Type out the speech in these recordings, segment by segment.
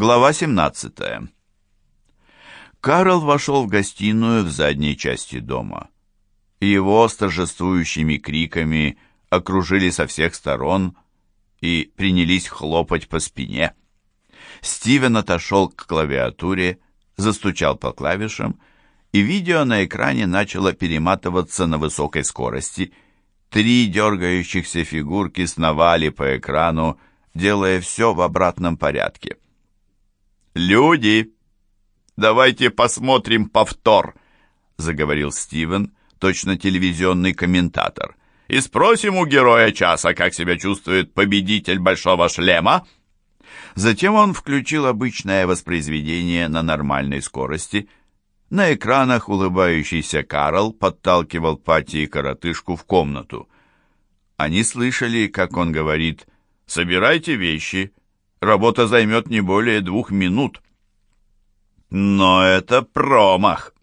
Глава 17. Карл вошел в гостиную в задней части дома. Его с торжествующими криками окружили со всех сторон и принялись хлопать по спине. Стивен отошел к клавиатуре, застучал по клавишам, и видео на экране начало перематываться на высокой скорости. Три дергающихся фигурки сновали по экрану, делая все в обратном порядке. «Люди, давайте посмотрим повтор», — заговорил Стивен, точно телевизионный комментатор. «И спросим у героя часа, как себя чувствует победитель Большого шлема». Затем он включил обычное воспроизведение на нормальной скорости. На экранах улыбающийся Карл подталкивал Пати и коротышку в комнату. Они слышали, как он говорит «Собирайте вещи, Работа займет не более двух минут. Но это промах,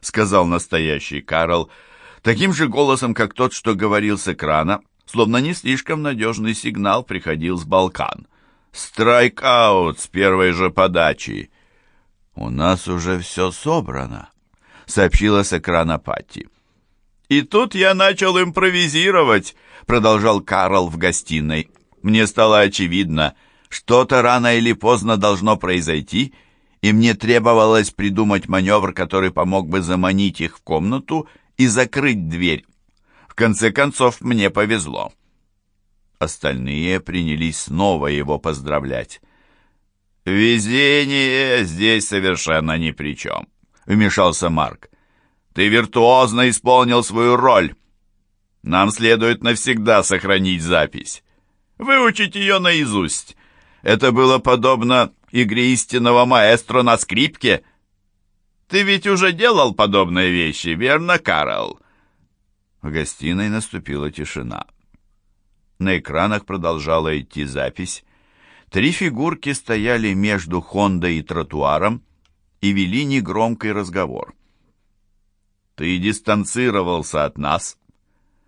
сказал настоящий Карл, таким же голосом, как тот, что говорил с экрана, словно не слишком надежный сигнал приходил с Балкан. Страйк-аут с первой же подачи. «У нас уже все собрано», — сообщила с экрана Патти. «И тут я начал импровизировать», — продолжал Карл в гостиной. «Мне стало очевидно, — что-то рано или поздно должно произойти, и мне требовалось придумать маневр, который помог бы заманить их в комнату и закрыть дверь. В конце концов, мне повезло. Остальные принялись снова его поздравлять. «Везение здесь совершенно ни при чем», — вмешался Марк. «Ты виртуозно исполнил свою роль. Нам следует навсегда сохранить запись. Выучить ее наизусть. Это было подобно игре истинного маэстро на скрипке. Ты ведь уже делал подобные вещи, верно, Карл?» В гостиной наступила тишина. На экранах продолжала идти запись. Три фигурки стояли между Хондой и тротуаром и вели негромкий разговор. «Ты дистанцировался от нас,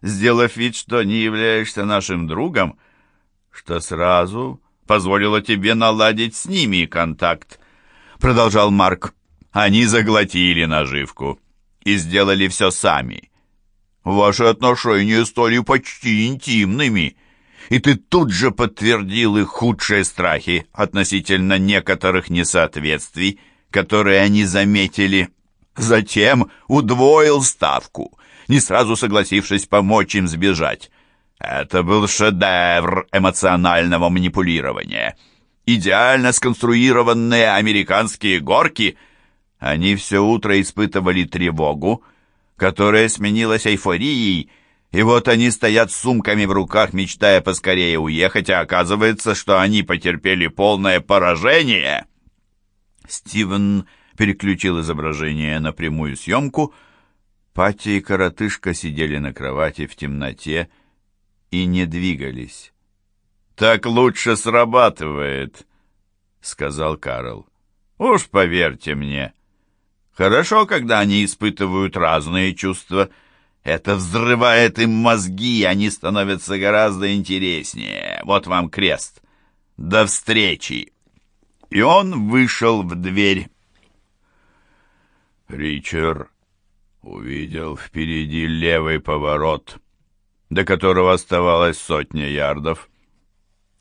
сделав вид, что не являешься нашим другом, что сразу позволило тебе наладить с ними контакт», — продолжал Марк. «Они заглотили наживку и сделали все сами. Ваши отношения стали почти интимными, и ты тут же подтвердил их худшие страхи относительно некоторых несоответствий, которые они заметили. Затем удвоил ставку, не сразу согласившись помочь им сбежать». Это был шедевр эмоционального манипулирования. Идеально сконструированные американские горки. Они все утро испытывали тревогу, которая сменилась эйфорией, и вот они стоят с сумками в руках, мечтая поскорее уехать, а оказывается, что они потерпели полное поражение. Стивен переключил изображение на прямую съемку. Пати и коротышка сидели на кровати в темноте, и не двигались. «Так лучше срабатывает», — сказал Карл. «Уж поверьте мне. Хорошо, когда они испытывают разные чувства. Это взрывает им мозги, они становятся гораздо интереснее. Вот вам крест. До встречи!» И он вышел в дверь. Ричард увидел впереди левый поворот — до которого оставалось сотня ярдов.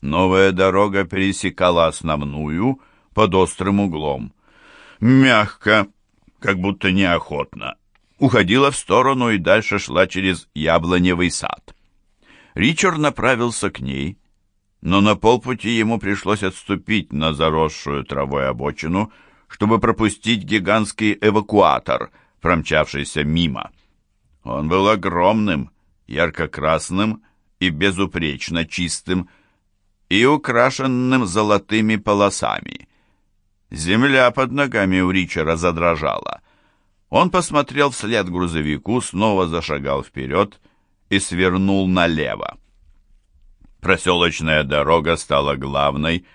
Новая дорога пересекала основную под острым углом. Мягко, как будто неохотно, уходила в сторону и дальше шла через яблоневый сад. Ричард направился к ней, но на полпути ему пришлось отступить на заросшую травой обочину, чтобы пропустить гигантский эвакуатор, промчавшийся мимо. Он был огромным, ярко-красным и безупречно чистым, и украшенным золотыми полосами. Земля под ногами у Ричера задрожала. Он посмотрел вслед грузовику, снова зашагал вперед и свернул налево. Проселочная дорога стала главной,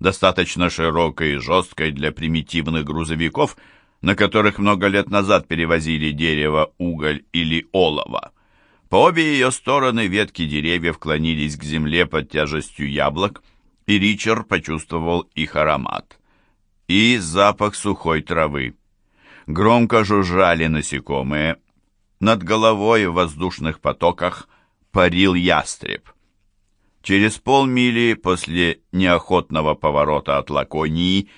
достаточно широкой и жесткой для примитивных грузовиков, на которых много лет назад перевозили дерево, уголь или олово. По обе ее стороны ветки деревьев клонились к земле под тяжестью яблок, и Ричард почувствовал их аромат. и запах сухой травы. Громко жужжали насекомые. Над головой в воздушных потоках парил ястреб. Через полмили после неохотного поворота от Лаконии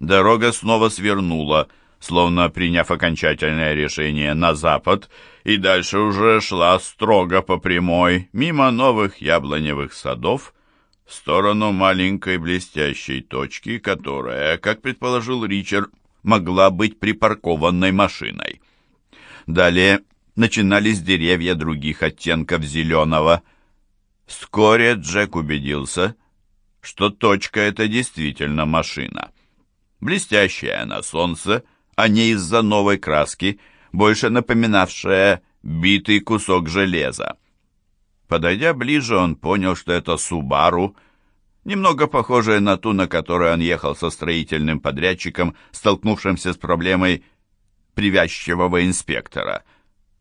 дорога снова свернула, словно приняв окончательное решение на запад, и дальше уже шла строго по прямой, мимо новых яблоневых садов, в сторону маленькой блестящей точки, которая, как предположил Ричард, могла быть припаркованной машиной. Далее начинались деревья других оттенков зеленого. Вскоре Джек убедился, что точка — это действительно машина. Блестящая на солнце, а не из-за новой краски, больше напоминавшая битый кусок железа. Подойдя ближе, он понял, что это Субару, немного похожая на ту, на которой он ехал со строительным подрядчиком, столкнувшимся с проблемой привязчивого инспектора.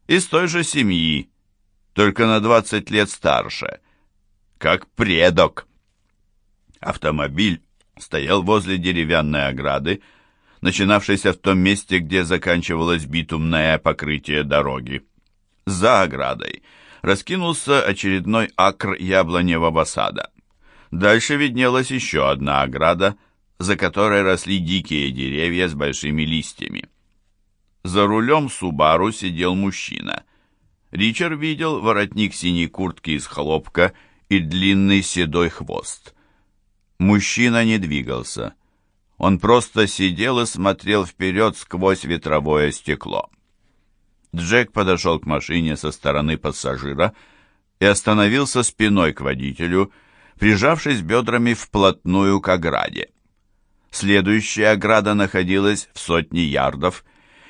Из той же семьи, только на 20 лет старше, как предок. Автомобиль стоял возле деревянной ограды, начинавшейся в том месте, где заканчивалось битумное покрытие дороги. За оградой раскинулся очередной акр яблоневого сада. Дальше виднелась еще одна ограда, за которой росли дикие деревья с большими листьями. За рулем Субару сидел мужчина. Ричард видел воротник синей куртки из хлопка и длинный седой хвост. Мужчина не двигался. Он просто сидел и смотрел вперед сквозь ветровое стекло. Джек подошел к машине со стороны пассажира и остановился спиной к водителю, прижавшись бедрами вплотную к ограде. Следующая ограда находилась в сотне ярдов,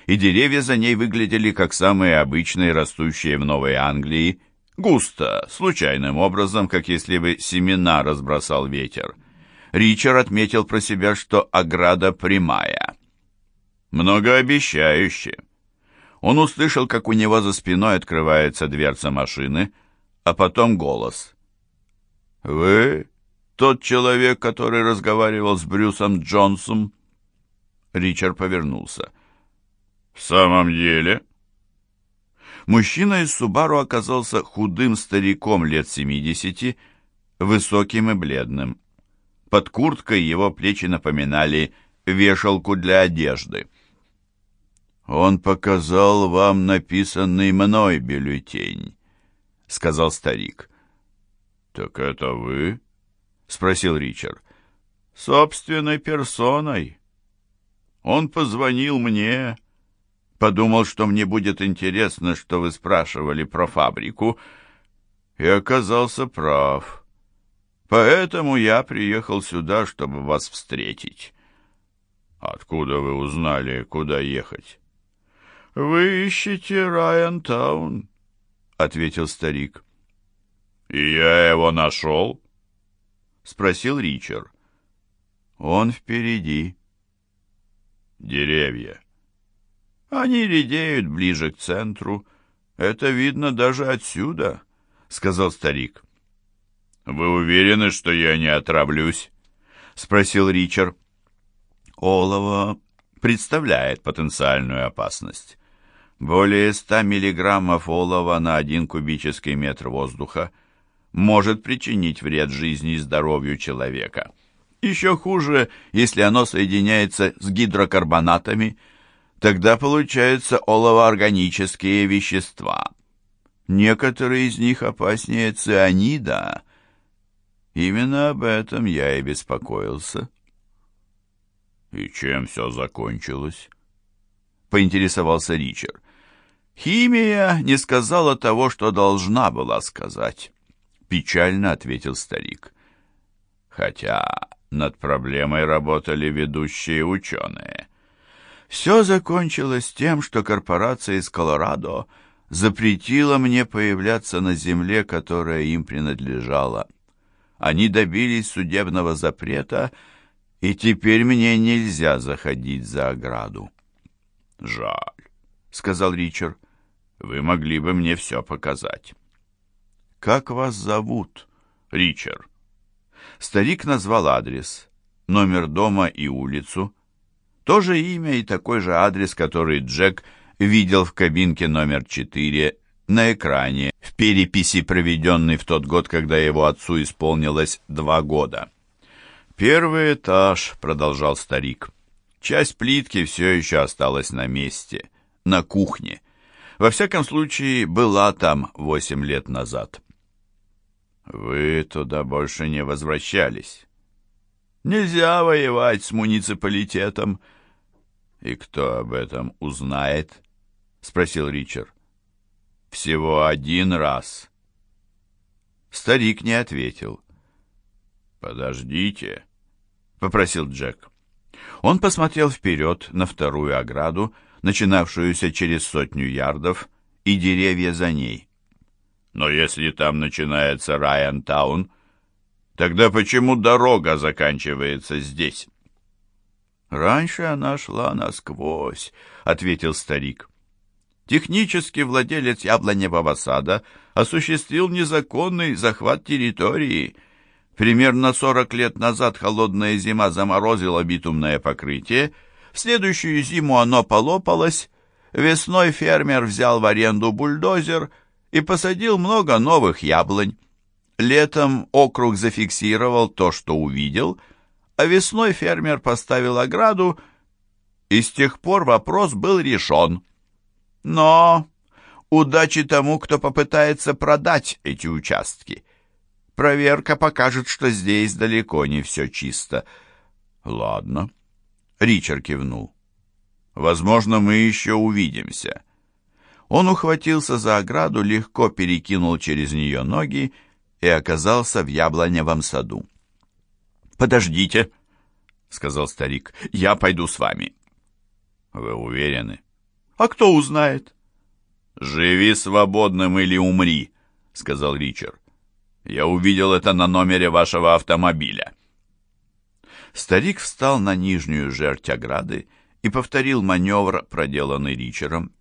и деревья за ней выглядели как самые обычные, растущие в Новой Англии, густо, случайным образом, как если бы семена разбросал ветер. Ричард отметил про себя, что ограда прямая. Многообещающе. Он услышал, как у него за спиной открывается дверца машины, а потом голос. «Вы тот человек, который разговаривал с Брюсом Джонсом?» Ричард повернулся. «В самом деле?» Мужчина из Субару оказался худым стариком лет семидесяти, высоким и бледным. Под курткой его плечи напоминали вешалку для одежды. «Он показал вам написанный мной бюллетень», — сказал старик. «Так это вы?» — спросил Ричард. «Собственной персоной. Он позвонил мне, подумал, что мне будет интересно, что вы спрашивали про фабрику, и оказался прав. Поэтому я приехал сюда, чтобы вас встретить». «Откуда вы узнали, куда ехать?» «Вы ищете Райантаун», — ответил старик. «И я его нашел?» — спросил Ричард. «Он впереди». «Деревья». «Они редеют ближе к центру. Это видно даже отсюда», — сказал старик. «Вы уверены, что я не отравлюсь?» — спросил Ричард. «Олово представляет потенциальную опасность. Более 100 миллиграммов олова на один кубический метр воздуха может причинить вред жизни и здоровью человека. Еще хуже, если оно соединяется с гидрокарбонатами, тогда получаются оловоорганические вещества. Некоторые из них опаснее цианида. Именно об этом я и беспокоился. «И чем все закончилось?» — поинтересовался Ричард. Химия не сказала того, что должна была сказать, печально ответил старик. Хотя над проблемой работали ведущие ученые. Все закончилось тем, что корпорация из Колорадо запретила мне появляться на земле, которая им принадлежала. Они добились судебного запрета, и теперь мне нельзя заходить за ограду. Жаль, сказал Ричард. Вы могли бы мне все показать. Как вас зовут, Ричард? Старик назвал адрес, номер дома и улицу. То же имя и такой же адрес, который Джек видел в кабинке номер 4 на экране в переписи, проведенной в тот год, когда его отцу исполнилось два года. «Первый этаж», — продолжал старик. «Часть плитки все еще осталась на месте, на кухне. Во всяком случае, была там восемь лет назад». «Вы туда больше не возвращались?» «Нельзя воевать с муниципалитетом». «И кто об этом узнает?» — спросил Ричард. «Всего один раз». Старик не ответил. «Подождите», — попросил Джек. Он посмотрел вперед на вторую ограду, начинавшуюся через сотню ярдов, и деревья за ней. «Но если там начинается Райан-таун, тогда почему дорога заканчивается здесь?» «Раньше она шла насквозь», — ответил старик. Технически владелец яблоневого сада осуществил незаконный захват территории — Примерно 40 лет назад холодная зима заморозила битумное покрытие, в следующую зиму оно полопалось, весной фермер взял в аренду бульдозер и посадил много новых яблонь. Летом округ зафиксировал то, что увидел, а весной фермер поставил ограду, и с тех пор вопрос был решен. Но удачи тому, кто попытается продать эти участки. Проверка покажет, что здесь далеко не все чисто. Ладно. Ричард кивнул. Возможно, мы еще увидимся. Он ухватился за ограду, легко перекинул через нее ноги и оказался в яблоневом саду. «Подождите», — сказал старик, — «я пойду с вами». «Вы уверены?» «А кто узнает?» «Живи свободным или умри», — сказал Ричард. Я увидел это на номере вашего автомобиля». Старик встал на нижнюю жерть ограды и повторил маневр, проделанный Ричером.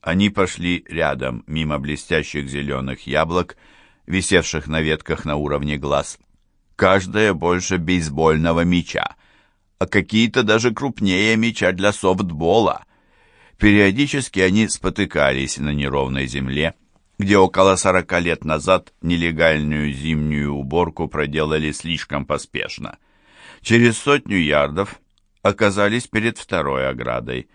Они пошли рядом, мимо блестящих зеленых яблок, висевших на ветках на уровне глаз. Каждая больше бейсбольного мяча, а какие-то даже крупнее мяча для софтбола. Периодически они спотыкались на неровной земле, где около сорока лет назад нелегальную зимнюю уборку проделали слишком поспешно. Через сотню ярдов оказались перед второй оградой.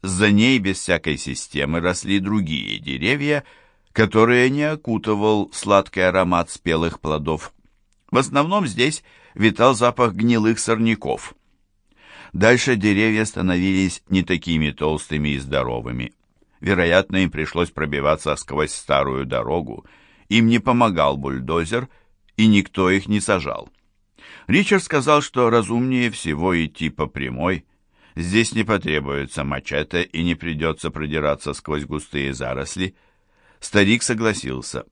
За ней без всякой системы росли другие деревья, которые не окутывал сладкий аромат спелых плодов. В основном здесь витал запах гнилых сорняков. Дальше деревья становились не такими толстыми и здоровыми. Вероятно, им пришлось пробиваться сквозь старую дорогу. Им не помогал бульдозер, и никто их не сажал. Ричард сказал, что разумнее всего идти по прямой. Здесь не потребуется мачете и не придется продираться сквозь густые заросли. Старик согласился.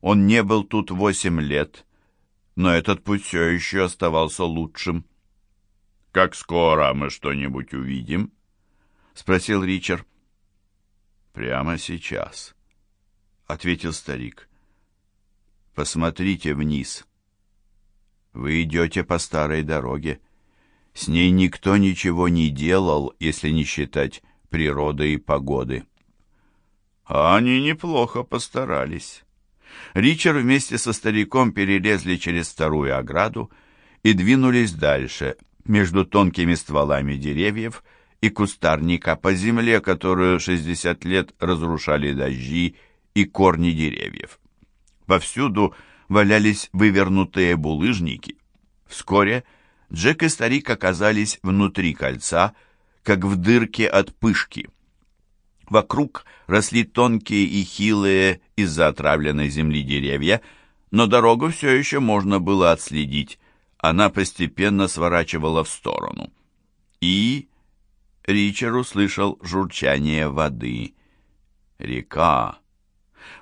Он не был тут восемь лет, но этот путь все еще оставался лучшим. «Как скоро мы что-нибудь увидим?» — спросил Ричард. «Прямо сейчас», — ответил старик. «Посмотрите вниз. Вы идете по старой дороге. С ней никто ничего не делал, если не считать природы и погоды». А они неплохо постарались. Ричард вместе со стариком перелезли через вторую ограду и двинулись дальше, между тонкими стволами деревьев, и кустарника по земле, которую 60 лет разрушали дожди и корни деревьев. Повсюду валялись вывернутые булыжники. Вскоре Джек и старик оказались внутри кольца, как в дырке от пышки. Вокруг росли тонкие и хилые из-за отравленной земли деревья, но дорогу все еще можно было отследить. Она постепенно сворачивала в сторону. И Ричард услышал журчание воды. Река.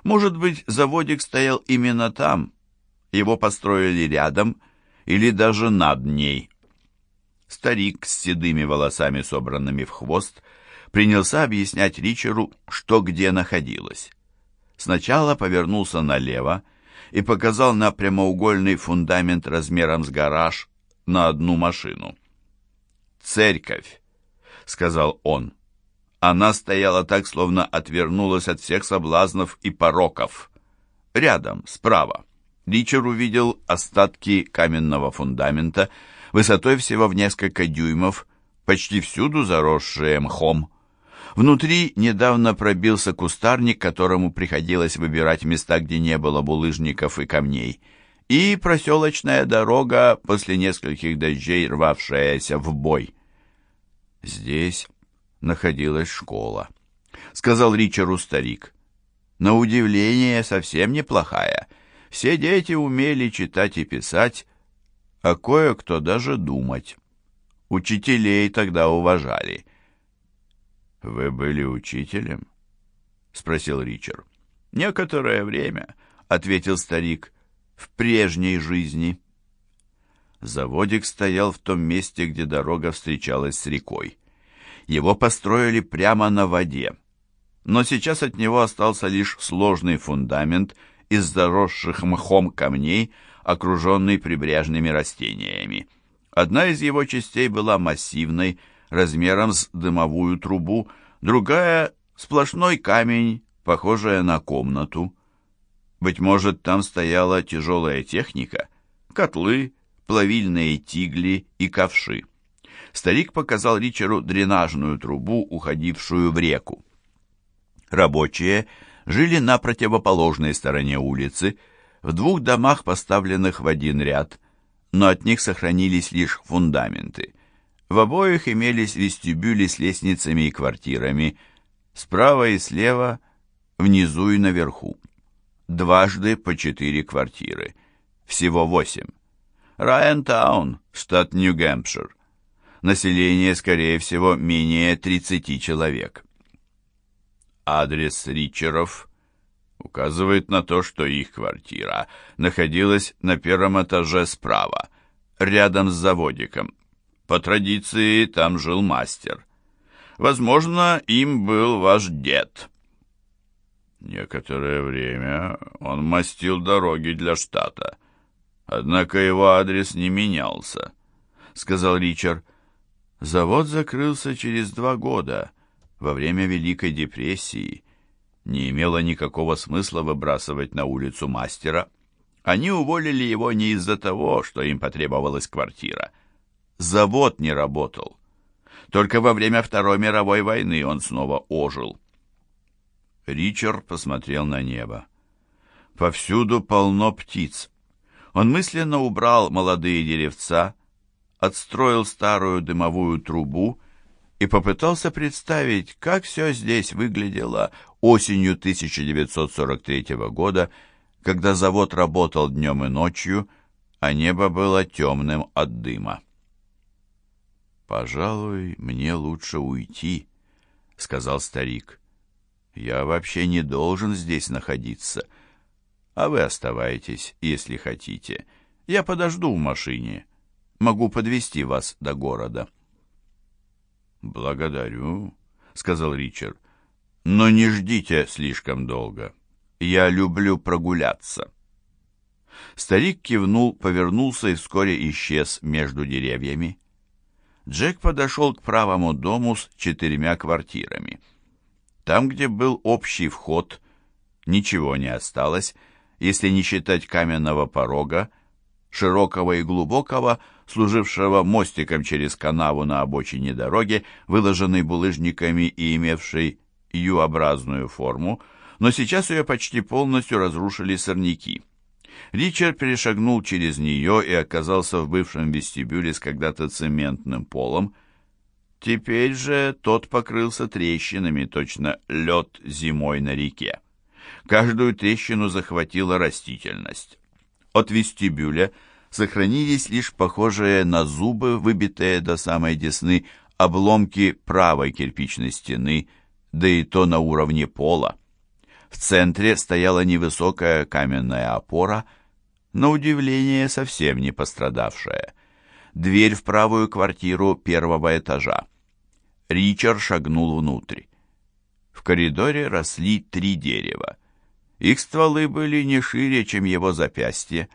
Может быть, заводик стоял именно там. Его построили рядом или даже над ней. Старик с седыми волосами, собранными в хвост, принялся объяснять Ричеру, что где находилось. Сначала повернулся налево и показал на прямоугольный фундамент размером с гараж на одну машину. Церковь. — сказал он. Она стояла так, словно отвернулась от всех соблазнов и пороков. Рядом, справа, Ричард увидел остатки каменного фундамента, высотой всего в несколько дюймов, почти всюду заросшие мхом. Внутри недавно пробился кустарник, которому приходилось выбирать места, где не было булыжников и камней, и проселочная дорога, после нескольких дождей рвавшаяся в бой. Здесь находилась школа, сказал Ричару старик. На удивление, совсем неплохая. Все дети умели читать и писать, а кое-кто даже думать. Учителей тогда уважали. «Вы были учителем?» — спросил Ричард. «Некоторое время», — ответил старик, — «в прежней жизни». Заводик стоял в том месте, где дорога встречалась с рекой. Его построили прямо на воде, но сейчас от него остался лишь сложный фундамент из заросших мхом камней, окруженный прибрежными растениями. Одна из его частей была массивной, размером с дымовую трубу, другая — сплошной камень, похожая на комнату. Быть может, там стояла тяжелая техника, котлы, плавильные тигли и ковши. Старик показал Ричеру дренажную трубу, уходившую в реку. Рабочие жили на противоположной стороне улицы, в двух домах, поставленных в один ряд, но от них сохранились лишь фундаменты. В обоих имелись вестибюли с лестницами и квартирами, справа и слева, внизу и наверху. Дважды по четыре квартиры, всего восемь. Райантаун, штат Нью-Гэмпшир. Население, скорее всего, менее 30 человек. Адрес Ричеров указывает на то, что их квартира находилась на первом этаже справа, рядом с заводиком. По традиции там жил мастер. Возможно, им был ваш дед. Некоторое время он мастил дороги для штата. Однако его адрес не менялся, сказал Ричард. Завод закрылся через два года, во время Великой депрессии. Не имело никакого смысла выбрасывать на улицу мастера. Они уволили его не из-за того, что им потребовалась квартира. Завод не работал. Только во время Второй мировой войны он снова ожил. Ричард посмотрел на небо. Повсюду полно птиц. Он мысленно убрал молодые деревца, отстроил старую дымовую трубу и попытался представить, как все здесь выглядело осенью 1943 года, когда завод работал днем и ночью, а небо было темным от дыма. «Пожалуй, мне лучше уйти», — сказал старик. «Я вообще не должен здесь находиться. А вы оставайтесь, если хотите. Я подожду в машине» могу подвести вас до города». «Благодарю», — сказал Ричард, — «но не ждите слишком долго. Я люблю прогуляться». Старик кивнул, повернулся и вскоре исчез между деревьями. Джек подошел к правому дому с четырьмя квартирами. Там, где был общий вход, ничего не осталось, если не считать каменного порога, широкого и глубокого, служившего мостиком через канаву на обочине дороги, выложенной булыжниками и имевшей Ю-образную форму, но сейчас ее почти полностью разрушили сорняки. Ричард перешагнул через нее и оказался в бывшем вестибюле с когда-то цементным полом. Теперь же тот покрылся трещинами, точно лед зимой на реке. Каждую трещину захватила растительность. От вестибюля сохранились лишь похожие на зубы, выбитые до самой десны, обломки правой кирпичной стены, да и то на уровне пола. В центре стояла невысокая каменная опора, на удивление совсем не пострадавшая. Дверь в правую квартиру первого этажа. Ричард шагнул внутрь. В коридоре росли три дерева. Их стволы были не шире, чем его запястье,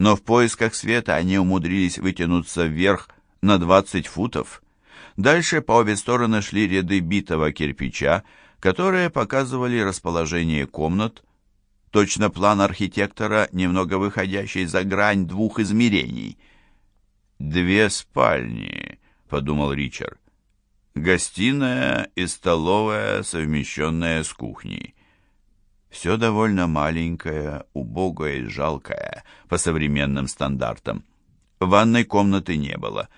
но в поисках света они умудрились вытянуться вверх на 20 футов. Дальше по обе стороны шли ряды битого кирпича, которые показывали расположение комнат, точно план архитектора, немного выходящий за грань двух измерений. «Две спальни», — подумал Ричард. «Гостиная и столовая, совмещенная с кухней. Все довольно маленькое, убогое и жалкое по современным стандартам. Ванной комнаты не было.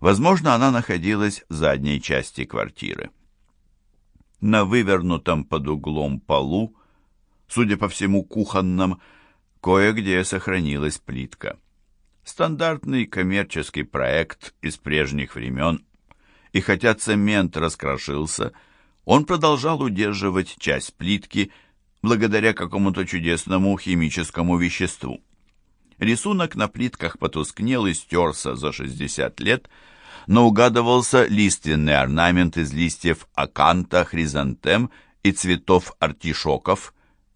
Возможно, она находилась в задней части квартиры. На вывернутом под углом полу, судя по всему кухонном, кое-где сохранилась плитка. Стандартный коммерческий проект из прежних времен, и хотя цемент раскрошился, он продолжал удерживать часть плитки – благодаря какому-то чудесному химическому веществу. Рисунок на плитках потускнел и стерся за 60 лет, но угадывался лиственный орнамент из листьев аканта, хризантем и цветов артишоков,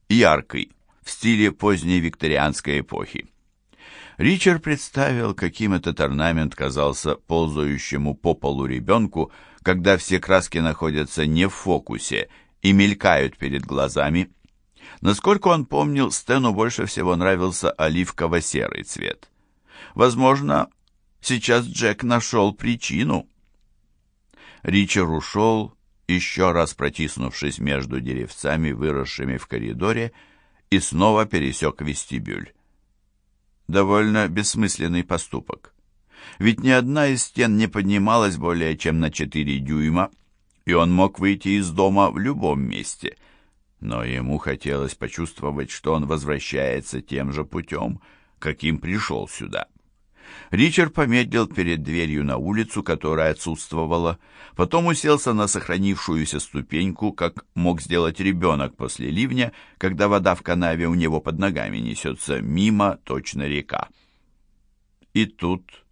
яркий, в стиле поздней викторианской эпохи. Ричард представил, каким этот орнамент казался ползающему по полу ребенку, когда все краски находятся не в фокусе и мелькают перед глазами, Насколько он помнил, Стэну больше всего нравился оливково-серый цвет. Возможно, сейчас Джек нашел причину. Ричард ушел, еще раз протиснувшись между деревцами, выросшими в коридоре, и снова пересек вестибюль. Довольно бессмысленный поступок. Ведь ни одна из стен не поднималась более чем на четыре дюйма, и он мог выйти из дома в любом месте — но ему хотелось почувствовать, что он возвращается тем же путем, каким пришел сюда. Ричард помедлил перед дверью на улицу, которая отсутствовала, потом уселся на сохранившуюся ступеньку, как мог сделать ребенок после ливня, когда вода в канаве у него под ногами несется мимо, точно река. И тут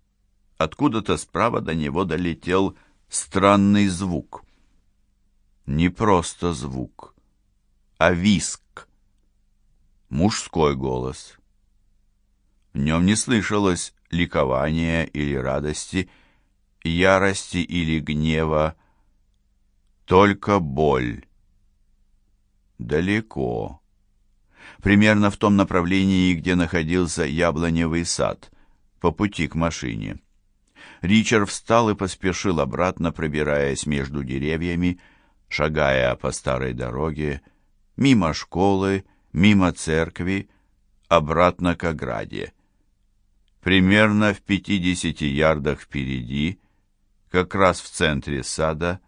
откуда-то справа до него долетел странный звук. Не просто звук а виск. Мужской голос. В нем не слышалось ликования или радости, ярости или гнева, только боль. Далеко. Примерно в том направлении, где находился яблоневый сад, по пути к машине. Ричард встал и поспешил обратно, пробираясь между деревьями, шагая по старой дороге, мимо школы, мимо церкви, обратно к ограде. Примерно в 50 ярдах впереди, как раз в центре сада,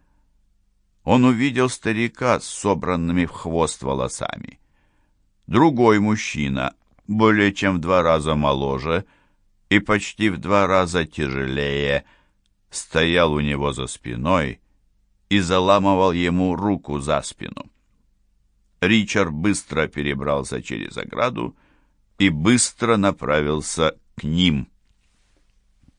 он увидел старика с собранными в хвост волосами. Другой мужчина, более чем в два раза моложе и почти в два раза тяжелее, стоял у него за спиной и заламывал ему руку за спину. Ричард быстро перебрался через ограду и быстро направился к ним.